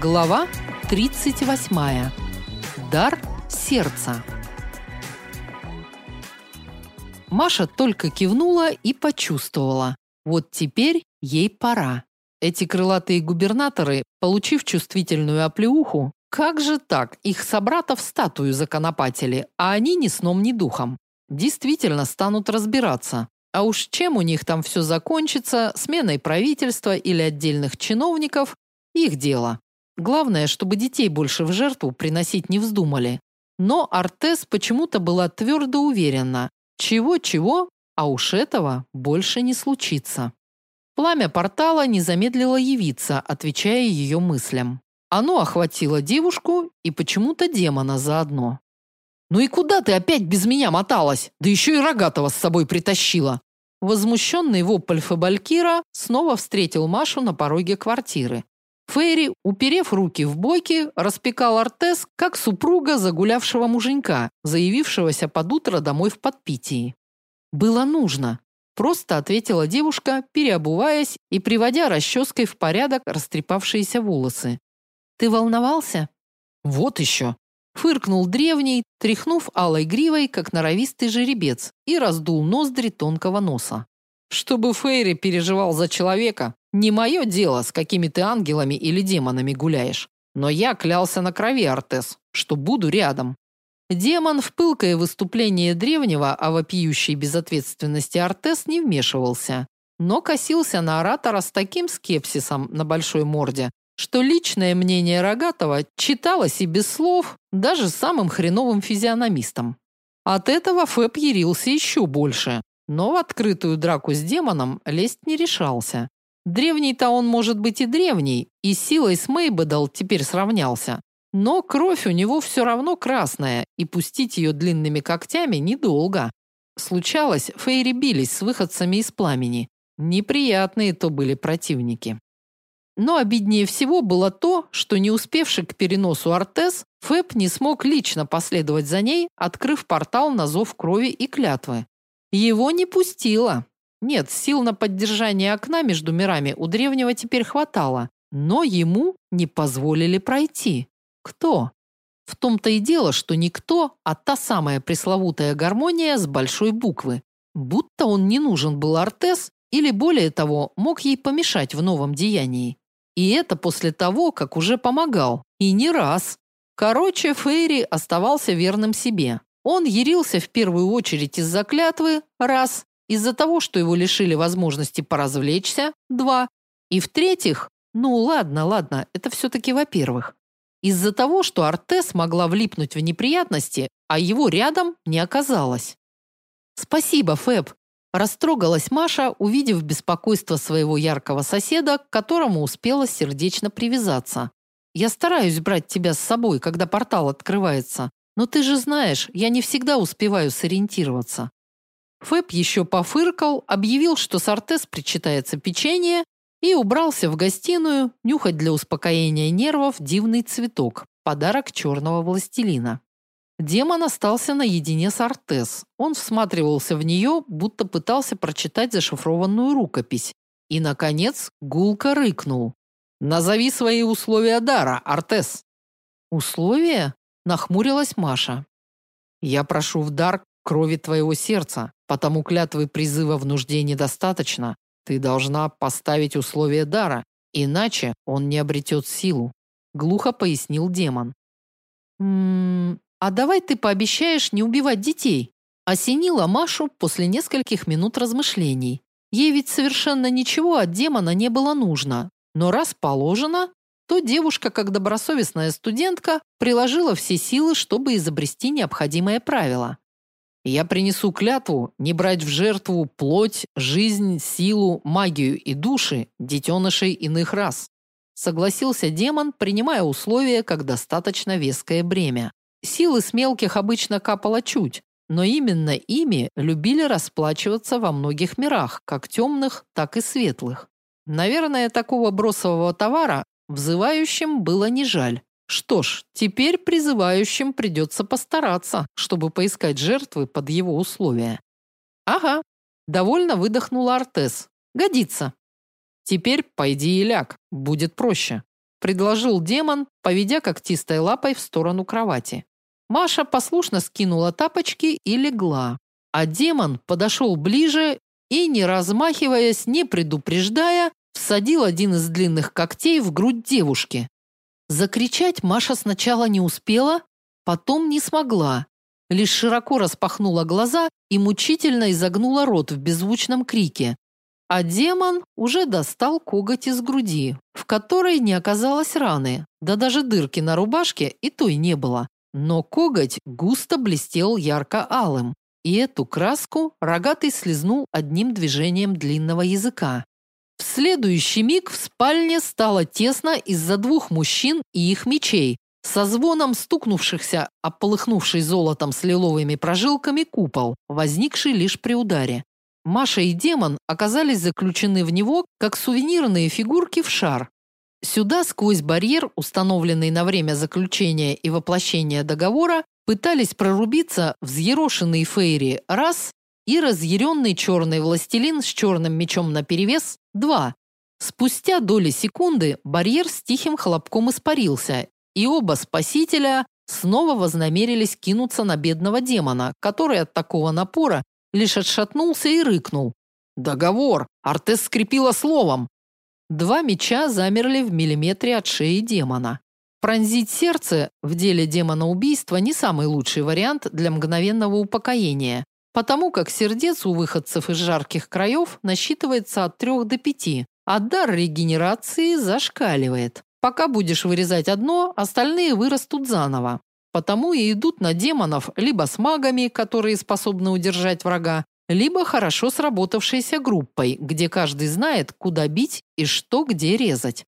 Глава 38. Дар сердца. Маша только кивнула и почувствовала. Вот теперь ей пора. Эти крылатые губернаторы, получив чувствительную оплеуху, как же так? Их собратов статую законопатили, а они ни сном, ни духом. Действительно станут разбираться. А уж чем у них там все закончится, сменой правительства или отдельных чиновников их дело. Главное, чтобы детей больше в жертву приносить не вздумали. Но Артес почему-то была твердо уверена, чего-чего, а уж этого больше не случится. Пламя портала не замедлило явиться, отвечая ее мыслям. Оно охватило девушку и почему-то демона заодно. «Ну и куда ты опять без меня моталась? Да еще и рогатого с собой притащила!» Возмущенный вопль Фабалькира снова встретил Машу на пороге квартиры. Фейри, уперев руки в боки, распекал Артес, как супруга загулявшего муженька, заявившегося под утро домой в подпитии. «Было нужно», – просто ответила девушка, переобуваясь и приводя расческой в порядок растрепавшиеся волосы. «Ты волновался?» «Вот еще», – фыркнул древний, тряхнув алой гривой, как норовистый жеребец, и раздул ноздри тонкого носа. «Чтобы Фейри переживал за человека, не мое дело, с какими ты ангелами или демонами гуляешь. Но я клялся на крови, Артес, что буду рядом. Демон в пылкое выступление древнего о вопиющей безответственности Артес не вмешивался, но косился на оратора с таким скепсисом на большой морде, что личное мнение Рогатого читалось и без слов даже самым хреновым физиономистом. От этого Фэб ярился еще больше, но в открытую драку с демоном лезть не решался. Древний-то он может быть и древний, и силой с Мейбедал теперь сравнялся. Но кровь у него все равно красная, и пустить ее длинными когтями недолго. Случалось, фейри бились с выходцами из пламени. Неприятные то были противники. Но обиднее всего было то, что не успевший к переносу Артес, Фэб не смог лично последовать за ней, открыв портал на зов крови и клятвы. Его не пустило. Нет, сил на поддержание окна между мирами у древнего теперь хватало, но ему не позволили пройти. Кто? В том-то и дело, что никто, а та самая пресловутая гармония с большой буквы. Будто он не нужен был Артес, или более того, мог ей помешать в новом деянии. И это после того, как уже помогал, и не раз. Короче, Фейри оставался верным себе. Он ярился в первую очередь из-за клятвы раз, из-за того, что его лишили возможности поразвлечься – два. И в-третьих, ну ладно, ладно, это все-таки во-первых. Из-за того, что Артес могла влипнуть в неприятности, а его рядом не оказалось. Спасибо, Фэб. Растрогалась Маша, увидев беспокойство своего яркого соседа, к которому успела сердечно привязаться. Я стараюсь брать тебя с собой, когда портал открывается, но ты же знаешь, я не всегда успеваю сориентироваться. Фэб еще пофыркал, объявил, что с Артес причитается печенье, и убрался в гостиную нюхать для успокоения нервов дивный цветок, подарок черного властелина. Демон остался наедине с Артес. Он всматривался в нее, будто пытался прочитать зашифрованную рукопись. И, наконец, гулко рыкнул. «Назови свои условия дара, Артес!» «Условия?» – нахмурилась Маша. «Я прошу в дар крови твоего сердца, потому клятвы призыва в нужде недостаточно. Ты должна поставить условие дара, иначе он не обретет силу, глухо пояснил демон. М а давай ты пообещаешь не убивать детей, осенила Машу после нескольких минут размышлений. Ей ведь совершенно ничего от демона не было нужно, но раз положено, то девушка, как добросовестная студентка, приложила все силы, чтобы изобрести необходимое правило. Я принесу клятву не брать в жертву плоть, жизнь, силу, магию и души детенышей иных рас. Согласился демон, принимая условия как достаточно веское бремя. Силы с мелких обычно капало чуть, но именно ими любили расплачиваться во многих мирах, как темных, так и светлых. Наверное, такого бросового товара взывающим было не жаль. Что ж, теперь призывающим придется постараться, чтобы поискать жертвы под его условия. Ага, довольно выдохнула Артес. Годится. Теперь пойди и ляг, будет проще. предложил демон, поведя когтистой лапой в сторону кровати. Маша послушно скинула тапочки и легла. А демон подошел ближе и, не размахиваясь, не предупреждая, всадил один из длинных когтей в грудь девушки. Закричать Маша сначала не успела, потом не смогла. Лишь широко распахнула глаза и мучительно изогнула рот в беззвучном крике. А демон уже достал коготь из груди, в которой не оказалось раны, да даже дырки на рубашке и той не было. Но коготь густо блестел ярко-алым, и эту краску рогатый слезнул одним движением длинного языка. Следующий миг в спальне стало тесно из-за двух мужчин и их мечей, со звоном стукнувшихся о полыхнувший золотом с лиловыми прожилками купол, возникший лишь при ударе. Маша и демон оказались заключены в него, как сувенирные фигурки в шар. Сюда, сквозь барьер, установленный на время заключения и воплощения договора, пытались прорубиться взъерошенный Фейри раз и разъяренный черный властелин с черным мечом наперевес – два. Спустя доли секунды барьер с тихим хлопком испарился, и оба спасителя снова вознамерились кинуться на бедного демона, который от такого напора лишь отшатнулся и рыкнул. «Договор! Артес скрепила словом!» Два меча замерли в миллиметре от шеи демона. Пронзить сердце в деле демона убийства не самый лучший вариант для мгновенного упокоения, потому как сердец у выходцев из жарких краев насчитывается от 3 до 5, а дар регенерации зашкаливает. Пока будешь вырезать одно, остальные вырастут заново. Потому и идут на демонов либо с магами, которые способны удержать врага, либо хорошо сработавшейся группой, где каждый знает, куда бить и что где резать.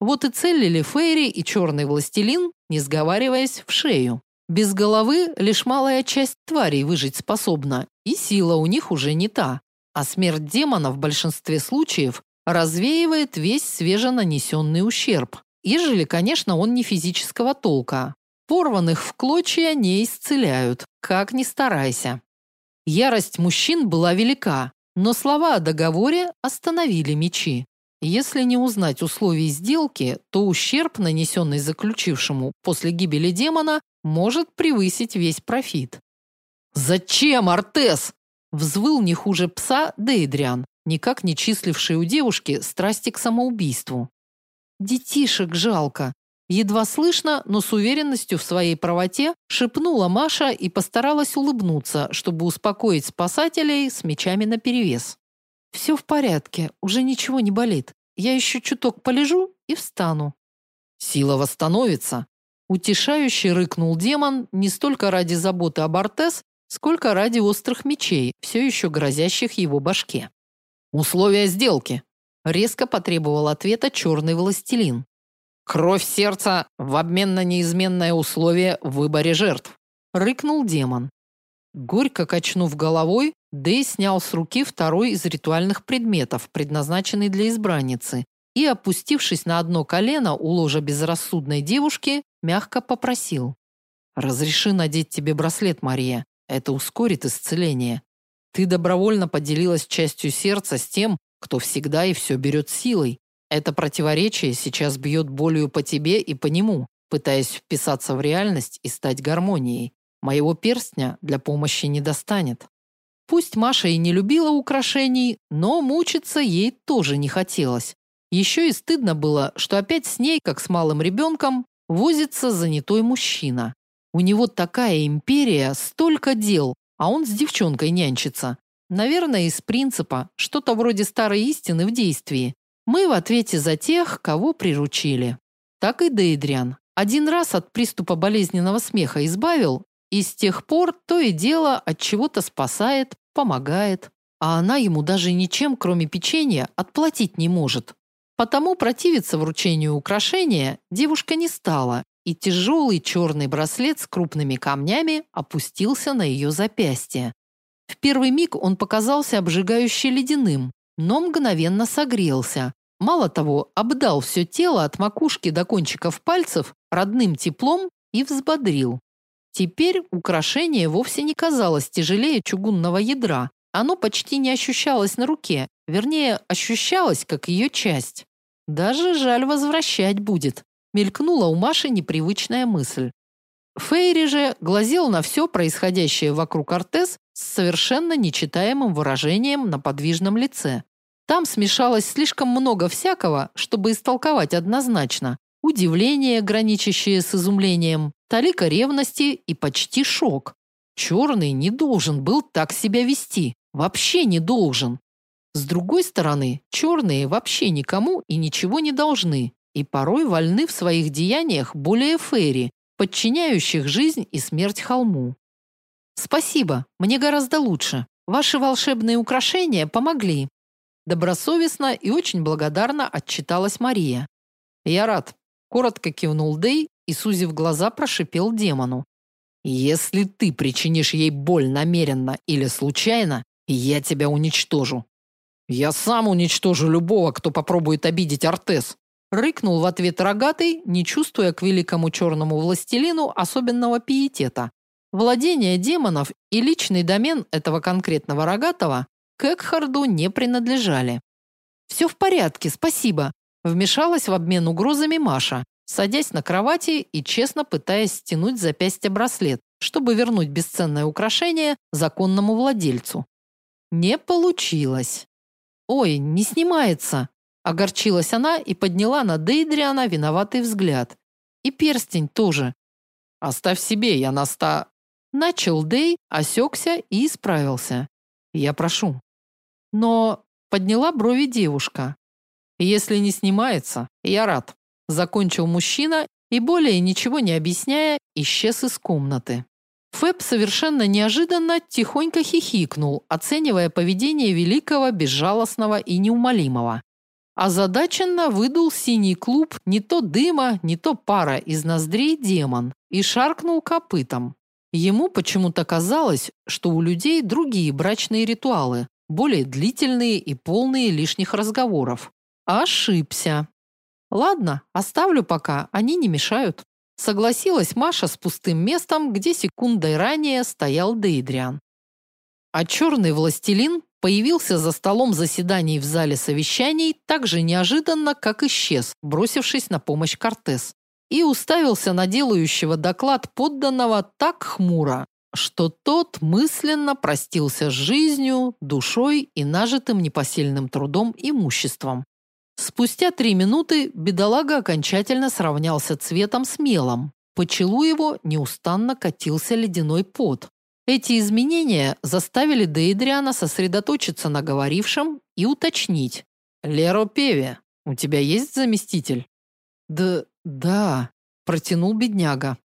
Вот и целили Фейри и черный властелин, не сговариваясь, в шею. Без головы лишь малая часть тварей выжить способна, и сила у них уже не та. А смерть демона в большинстве случаев развеивает весь свеженанесенный ущерб. Ежели, конечно, он не физического толка. Порванных в клочья не исцеляют, как ни старайся. Ярость мужчин была велика, но слова о договоре остановили мечи. Если не узнать условий сделки, то ущерб, нанесенный заключившему после гибели демона, может превысить весь профит. «Зачем, Артес?» – взвыл не хуже пса Дейдриан, никак не числивший у девушки страсти к самоубийству. «Детишек жалко», – едва слышно, но с уверенностью в своей правоте шепнула Маша и постаралась улыбнуться, чтобы успокоить спасателей с мечами наперевес. «Все в порядке, уже ничего не болит. Я еще чуток полежу и встану». «Сила восстановится», Утешающе рыкнул демон не столько ради заботы об Артес, сколько ради острых мечей, все еще грозящих его башке. «Условия сделки!» – резко потребовал ответа черный властелин. «Кровь сердца в обмен на неизменное условие в выборе жертв!» – рыкнул демон. Горько качнув головой, Дэй снял с руки второй из ритуальных предметов, предназначенный для избранницы, и, опустившись на одно колено у ложа безрассудной девушки, мягко попросил: "Разреши надеть тебе браслет, Мария. Это ускорит исцеление. Ты добровольно поделилась частью сердца с тем, кто всегда и все берет силой. Это противоречие сейчас бьет болью по тебе и по нему, пытаясь вписаться в реальность и стать гармонией. Моего перстня для помощи не достанет. Пусть Маша и не любила украшений, но мучиться ей тоже не хотелось. Еще и стыдно было, что опять с ней, как с малым ребенком, возится занятой мужчина. У него такая империя, столько дел, а он с девчонкой нянчится. Наверное, из принципа, что-то вроде старой истины в действии. Мы в ответе за тех, кого приручили. Так и Дейдриан. Один раз от приступа болезненного смеха избавил, и с тех пор то и дело от чего-то спасает, помогает. А она ему даже ничем, кроме печенья, отплатить не может. Потому противиться вручению украшения девушка не стала, и тяжелый черный браслет с крупными камнями опустился на ее запястье. В первый миг он показался обжигающе ледяным, но мгновенно согрелся. Мало того, обдал все тело от макушки до кончиков пальцев родным теплом и взбодрил. Теперь украшение вовсе не казалось тяжелее чугунного ядра. Оно почти не ощущалось на руке, вернее, ощущалось как ее часть. Даже жаль возвращать будет. Мелькнула у Маши непривычная мысль. Фейри же глазел на все происходящее вокруг Артес с совершенно нечитаемым выражением на подвижном лице. Там смешалось слишком много всякого, чтобы истолковать однозначно. Удивление, граничащее с изумлением, талика ревности и почти шок. Черный не должен был так себя вести. Вообще не должен. С другой стороны, черные вообще никому и ничего не должны, и порой вольны в своих деяниях более фейри, подчиняющих жизнь и смерть холму. Спасибо, мне гораздо лучше. Ваши волшебные украшения помогли. Добросовестно и очень благодарно отчиталась Мария. Я рад, коротко кивнул Дей и сузив глаза, прошипел демону: "Если ты причинишь ей боль намеренно или случайно, я тебя уничтожу. Я сам уничтожу любого, кто попробует обидеть Артес. Рыкнул в ответ рогатый, не чувствуя к великому черному властелину особенного пиетета. Владение демонов и личный домен этого конкретного рогатого к Экхарду не принадлежали. «Все в порядке, спасибо», вмешалась в обмен угрозами Маша, садясь на кровати и честно пытаясь стянуть с запястья браслет, чтобы вернуть бесценное украшение законному владельцу. Не получилось. Ой, не снимается, огорчилась она и подняла на Дейдриана виноватый взгляд. И перстень тоже. Оставь себе, я наста начал Дей, осекся и исправился. Я прошу. Но подняла брови девушка. Если не снимается, я рад, закончил мужчина и более ничего не объясняя, исчез из комнаты. Фэб совершенно неожиданно тихонько хихикнул, оценивая поведение великого, безжалостного и неумолимого. Озадаченно выдул синий клуб не то дыма, не то пара из ноздрей демон и шаркнул копытом. Ему почему-то казалось, что у людей другие брачные ритуалы, более длительные и полные лишних разговоров. Ошибся. Ладно, оставлю пока, они не мешают. Согласилась Маша с пустым местом, где секундой ранее стоял Дейдриан. А черный властелин появился за столом заседаний в зале совещаний так же неожиданно, как исчез, бросившись на помощь Кортес, и уставился на делающего доклад подданного так хмуро, что тот мысленно простился с жизнью, душой и нажитым непосильным трудом имуществом. Спустя три минуты бедолага окончательно сравнялся цветом с мелом. По челу его неустанно катился ледяной пот. Эти изменения заставили Дейдриана сосредоточиться на говорившем и уточнить. «Леро Певи, у тебя есть заместитель?» «Да, да», – протянул бедняга.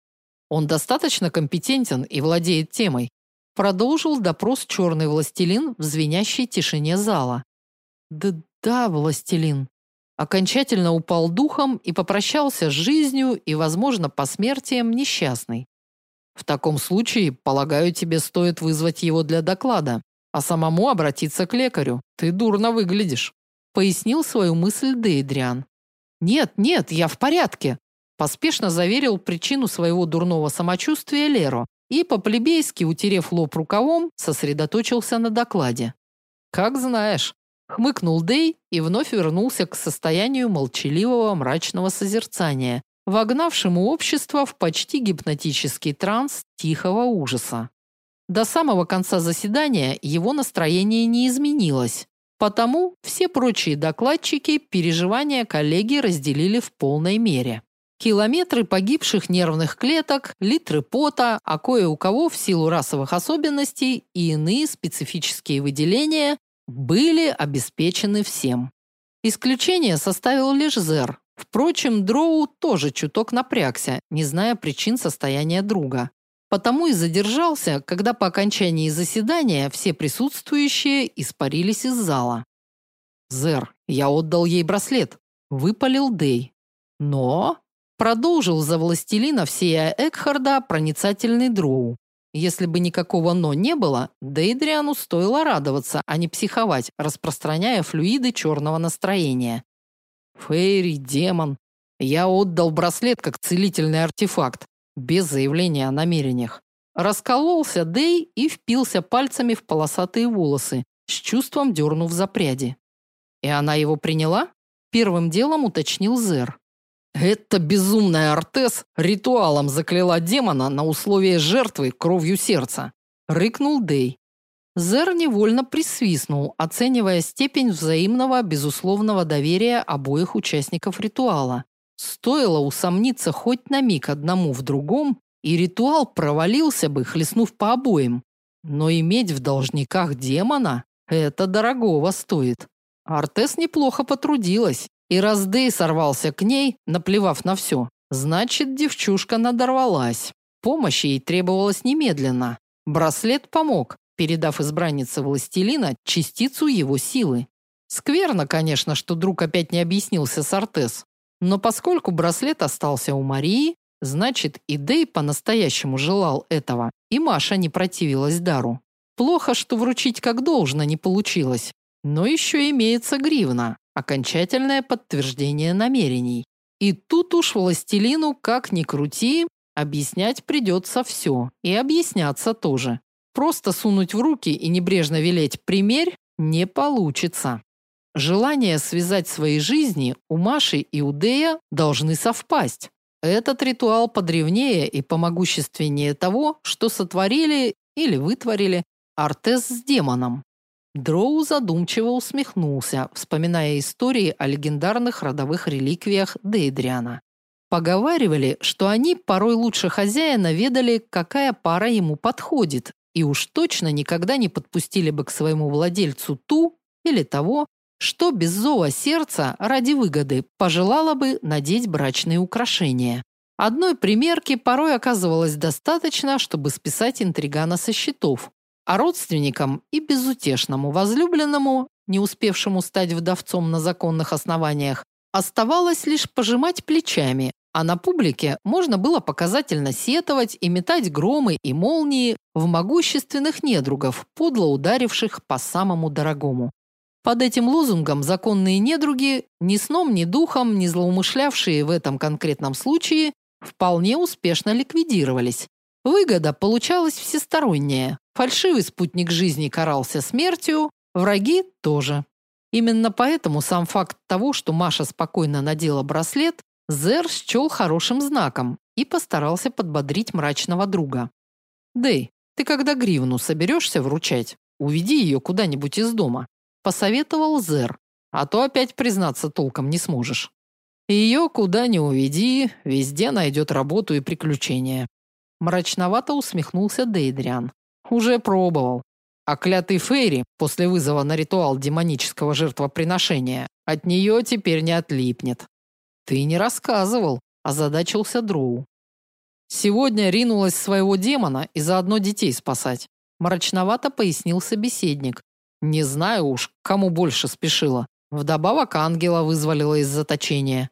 «Он достаточно компетентен и владеет темой». Продолжил допрос черный властелин в звенящей тишине зала. «Да, да, властелин», окончательно упал духом и попрощался с жизнью и, возможно, посмертием несчастный. В таком случае, полагаю, тебе стоит вызвать его для доклада, а самому обратиться к лекарю. Ты дурно выглядишь, пояснил свою мысль Дейдриан. Нет, нет, я в порядке, поспешно заверил причину своего дурного самочувствия Леро и по-плебейски, утерев лоб рукавом, сосредоточился на докладе. Как знаешь, Хмыкнул Дей и вновь вернулся к состоянию молчаливого мрачного созерцания, вогнавшему общество в почти гипнотический транс тихого ужаса. До самого конца заседания его настроение не изменилось. Потому все прочие докладчики переживания коллеги разделили в полной мере. Километры погибших нервных клеток, литры пота, а кое у кого в силу расовых особенностей и иные специфические выделения были обеспечены всем. Исключение составил лишь Зер. Впрочем, Дроу тоже чуток напрягся, не зная причин состояния друга. Потому и задержался, когда по окончании заседания все присутствующие испарились из зала. Зер, я отдал ей браслет, выпалил Дей. Но продолжил за властелина всея Экхарда проницательный Дроу. Если бы никакого «но» не было, Дейдриану стоило радоваться, а не психовать, распространяя флюиды черного настроения. Фейри, демон. Я отдал браслет как целительный артефакт, без заявления о намерениях. Раскололся Дей и впился пальцами в полосатые волосы, с чувством дернув за пряди. И она его приняла? Первым делом уточнил Зер. Это безумная Артес ритуалом закляла демона на условие жертвы кровью сердца, рыкнул Дей. Зер невольно присвистнул, оценивая степень взаимного безусловного доверия обоих участников ритуала. Стоило усомниться хоть на миг одному в другом, и ритуал провалился бы, хлестнув по обоим. Но иметь в должниках демона это дорогого стоит. Артес неплохо потрудилась, и раз Дэй сорвался к ней, наплевав на все, значит, девчушка надорвалась. Помощь ей требовалась немедленно. Браслет помог, передав избраннице властелина частицу его силы. Скверно, конечно, что друг опять не объяснился с Артес, но поскольку браслет остался у Марии, значит, и Дэй по-настоящему желал этого, и Маша не противилась дару. Плохо, что вручить как должно не получилось, но еще имеется гривна окончательное подтверждение намерений. И тут уж властелину, как ни крути, объяснять придется все, и объясняться тоже. Просто сунуть в руки и небрежно велеть «примерь» не получится. Желания связать свои жизни у Маши и у Дея должны совпасть. Этот ритуал подревнее и помогущественнее того, что сотворили или вытворили Артес с демоном. Дроу задумчиво усмехнулся, вспоминая истории о легендарных родовых реликвиях Дейдриана. Поговаривали, что они порой лучше хозяина ведали, какая пара ему подходит, и уж точно никогда не подпустили бы к своему владельцу ту или того, что без зова сердца ради выгоды пожелала бы надеть брачные украшения. Одной примерки порой оказывалось достаточно, чтобы списать интригана со счетов, а родственникам и безутешному возлюбленному, не успевшему стать вдовцом на законных основаниях, оставалось лишь пожимать плечами, а на публике можно было показательно сетовать и метать громы и молнии в могущественных недругов, подло ударивших по самому дорогому. Под этим лозунгом законные недруги, ни сном, ни духом, не злоумышлявшие в этом конкретном случае, вполне успешно ликвидировались. Выгода получалась всесторонняя. Фальшивый спутник жизни карался смертью, враги тоже. Именно поэтому сам факт того, что Маша спокойно надела браслет, Зер счел хорошим знаком и постарался подбодрить мрачного друга. «Дэй, ты когда гривну соберешься вручать, уведи ее куда-нибудь из дома», посоветовал Зер, а то опять признаться толком не сможешь. Ее куда ни уведи, везде найдет работу и приключения. Мрачновато усмехнулся Дейдриан. Уже пробовал. А клятый Фейри после вызова на ритуал демонического жертвоприношения от нее теперь не отлипнет. Ты не рассказывал, озадачился Дроу. Сегодня ринулась своего демона и заодно детей спасать. Мрачновато пояснил собеседник. Не знаю уж, кому больше спешила. Вдобавок ангела вызволила из заточения.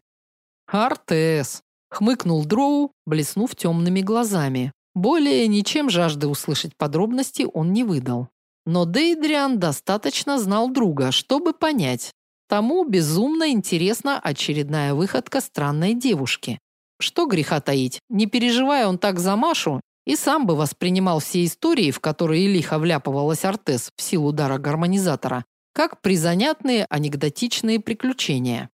Артес, хмыкнул Дроу, блеснув темными глазами. Более ничем жажды услышать подробности он не выдал. Но Дейдриан достаточно знал друга, чтобы понять. Тому безумно интересна очередная выходка странной девушки. Что греха таить, не переживая он так за Машу, и сам бы воспринимал все истории, в которые лихо вляпывалась Артес в силу дара гармонизатора, как призанятные анекдотичные приключения.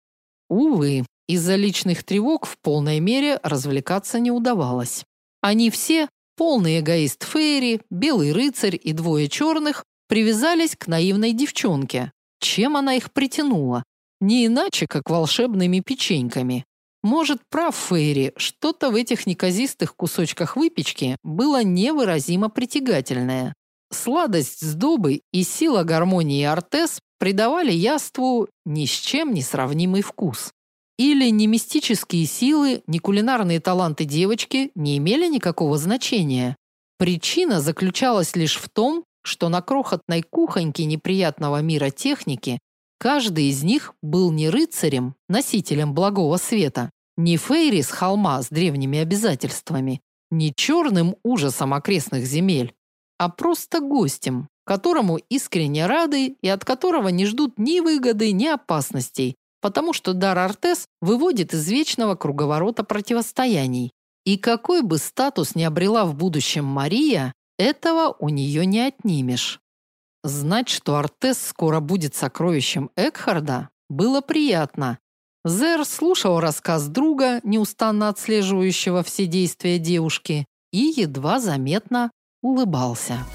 Увы, из-за личных тревог в полной мере развлекаться не удавалось. Они все, полный эгоист Фейри, белый рыцарь и двое черных, привязались к наивной девчонке. Чем она их притянула? Не иначе, как волшебными печеньками. Может, прав Фейри, что-то в этих неказистых кусочках выпечки было невыразимо притягательное. Сладость сдобы и сила гармонии Артес придавали яству ни с чем не сравнимый вкус. Или ни мистические силы, ни кулинарные таланты девочки не имели никакого значения. Причина заключалась лишь в том, что на крохотной кухоньке неприятного мира техники каждый из них был не рыцарем, носителем благого света, не фейри с холма с древними обязательствами, не черным ужасом окрестных земель, а просто гостем, которому искренне рады и от которого не ждут ни выгоды, ни опасностей, потому что дар Артес выводит из вечного круговорота противостояний. И какой бы статус ни обрела в будущем Мария, этого у нее не отнимешь. Знать, что Артес скоро будет сокровищем Экхарда, было приятно, Зер слушал рассказ друга, неустанно отслеживающего все действия девушки, и едва заметно улыбался.